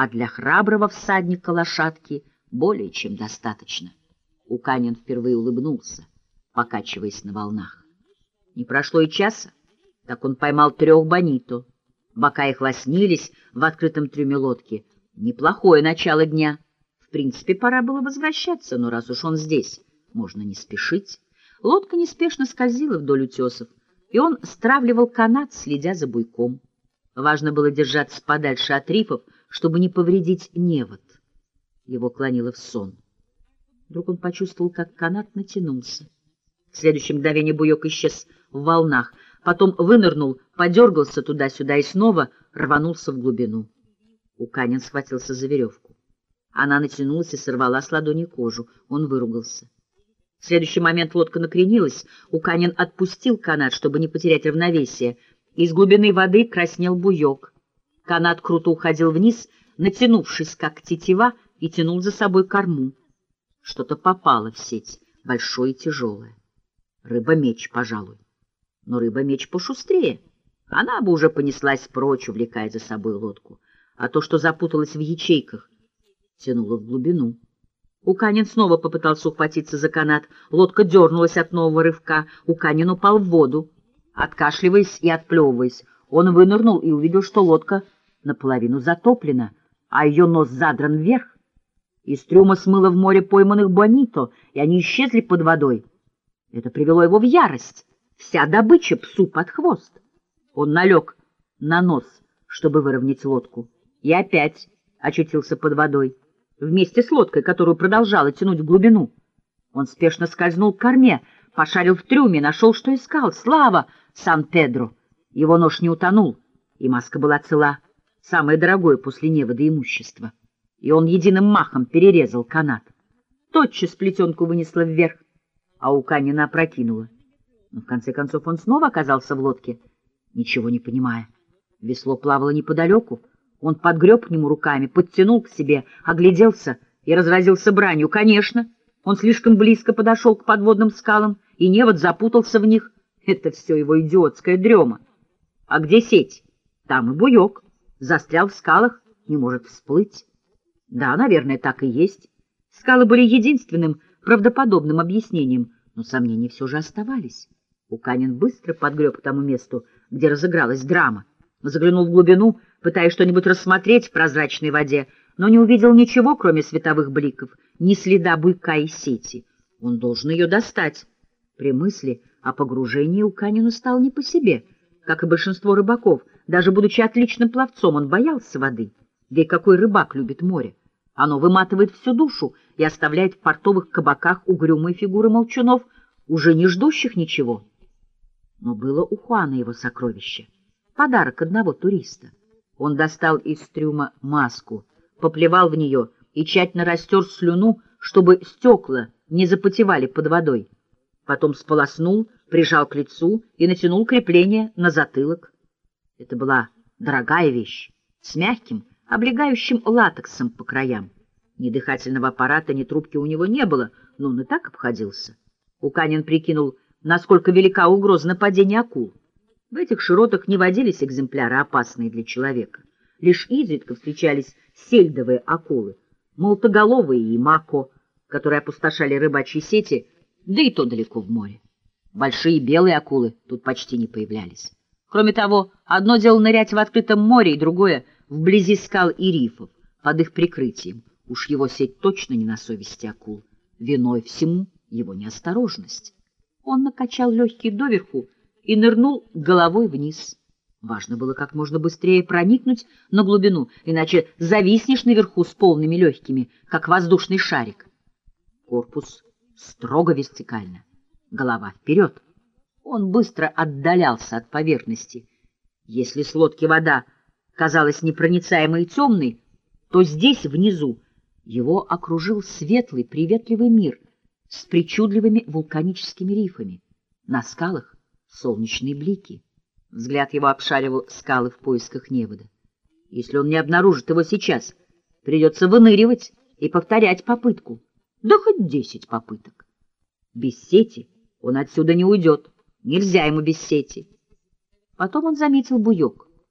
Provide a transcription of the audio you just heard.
а для храброго всадника лошадки более чем достаточно. Уканин впервые улыбнулся, покачиваясь на волнах. Не прошло и часа, как он поймал трех бонито. Бока их лоснились в открытом трюме лодки. Неплохое начало дня. В принципе, пора было возвращаться, но раз уж он здесь, можно не спешить. Лодка неспешно скользила вдоль утесов, и он стравливал канат, следя за буйком. Важно было держаться подальше от рифов, чтобы не повредить невод. Его клонило в сон. Вдруг он почувствовал, как канат натянулся. В следующее мгновение буек исчез в волнах, потом вынырнул, подергался туда-сюда и снова рванулся в глубину. Уканин схватился за веревку. Она натянулась и сорвала с ладони кожу. Он выругался. В следующий момент лодка накренилась, Уканин отпустил канат, чтобы не потерять равновесие. Из глубины воды краснел буек. Канат круто уходил вниз, натянувшись, как тетива, и тянул за собой корму. Что-то попало в сеть, большое и тяжелое. Рыба-меч, пожалуй. Но рыба-меч пошустрее. Она бы уже понеслась прочь, увлекая за собой лодку. А то, что запуталось в ячейках, тянуло в глубину. Уканин снова попытался ухватиться за канат. Лодка дернулась от нового рывка. Уканин упал в воду. Откашливаясь и отплевываясь, он вынырнул и увидел, что лодка наполовину затоплена, а ее нос задран вверх. Из трюма смыло в море пойманных бонито, и они исчезли под водой. Это привело его в ярость. Вся добыча псу под хвост. Он налег на нос, чтобы выровнять лодку, и опять очутился под водой вместе с лодкой, которую продолжала тянуть в глубину. Он спешно скользнул к корме, пошарил в трюме, нашел, что искал. Слава Сан-Педро! Его нож не утонул, и маска была цела, самое дорогое после невода имущество. И он единым махом перерезал канат. Тотчас плетенку вынесла вверх, а у Канина опрокинула. Но в конце концов он снова оказался в лодке, ничего не понимая. Весло плавало неподалеку, он подгреб к нему руками, подтянул к себе, огляделся и разразился бранью. Конечно, он слишком близко подошел к подводным скалам, и невод запутался в них. Это все его идиотская дрема. А где сеть? Там и буек. Застрял в скалах, не может всплыть. Да, наверное, так и есть. Скалы были единственным правдоподобным объяснением, но сомнения все же оставались. Уканин быстро подгреб к тому месту, где разыгралась драма. Заглянул в глубину, пытаясь что-нибудь рассмотреть в прозрачной воде, но не увидел ничего, кроме световых бликов, ни следа буйка и сети. Он должен ее достать. При мысли о погружении у Канину стал не по себе. Как и большинство рыбаков, даже будучи отличным пловцом, он боялся воды. И какой рыбак любит море? Оно выматывает всю душу и оставляет в портовых кабаках угрюмые фигуры молчунов, уже не ждущих ничего. Но было у Хуана его сокровище — подарок одного туриста. Он достал из трюма маску, поплевал в нее и тщательно растер слюну, чтобы стекла не запотевали под водой. Потом сполоснул, прижал к лицу и натянул крепление на затылок. Это была дорогая вещь, с мягким, облегающим латексом по краям. Ни дыхательного аппарата, ни трубки у него не было, но он и так обходился. Уканин прикинул, насколько велика угроза нападения акул. В этих широтах не водились экземпляры, опасные для человека. Лишь изредка встречались сельдовые акулы, молотоголовые и мако, которые опустошали рыбачьи сети, да и то далеко в море. Большие белые акулы тут почти не появлялись. Кроме того, одно дело нырять в открытом море, и другое — вблизи скал и рифов, под их прикрытием. Уж его сеть точно не на совести акул. Виной всему его неосторожность. Он накачал легкие доверху, и нырнул головой вниз. Важно было как можно быстрее проникнуть на глубину, иначе зависнешь наверху с полными легкими, как воздушный шарик. Корпус строго вертикально, голова вперед. Он быстро отдалялся от поверхности. Если с лодки вода казалась непроницаемой и темной, то здесь, внизу, его окружил светлый, приветливый мир с причудливыми вулканическими рифами. На скалах солнечные блики. Взгляд его обшаривал скалы в поисках невода. Если он не обнаружит его сейчас, придется выныривать и повторять попытку. Да хоть десять попыток. Без сети он отсюда не уйдет. Нельзя ему без сети. Потом он заметил буек.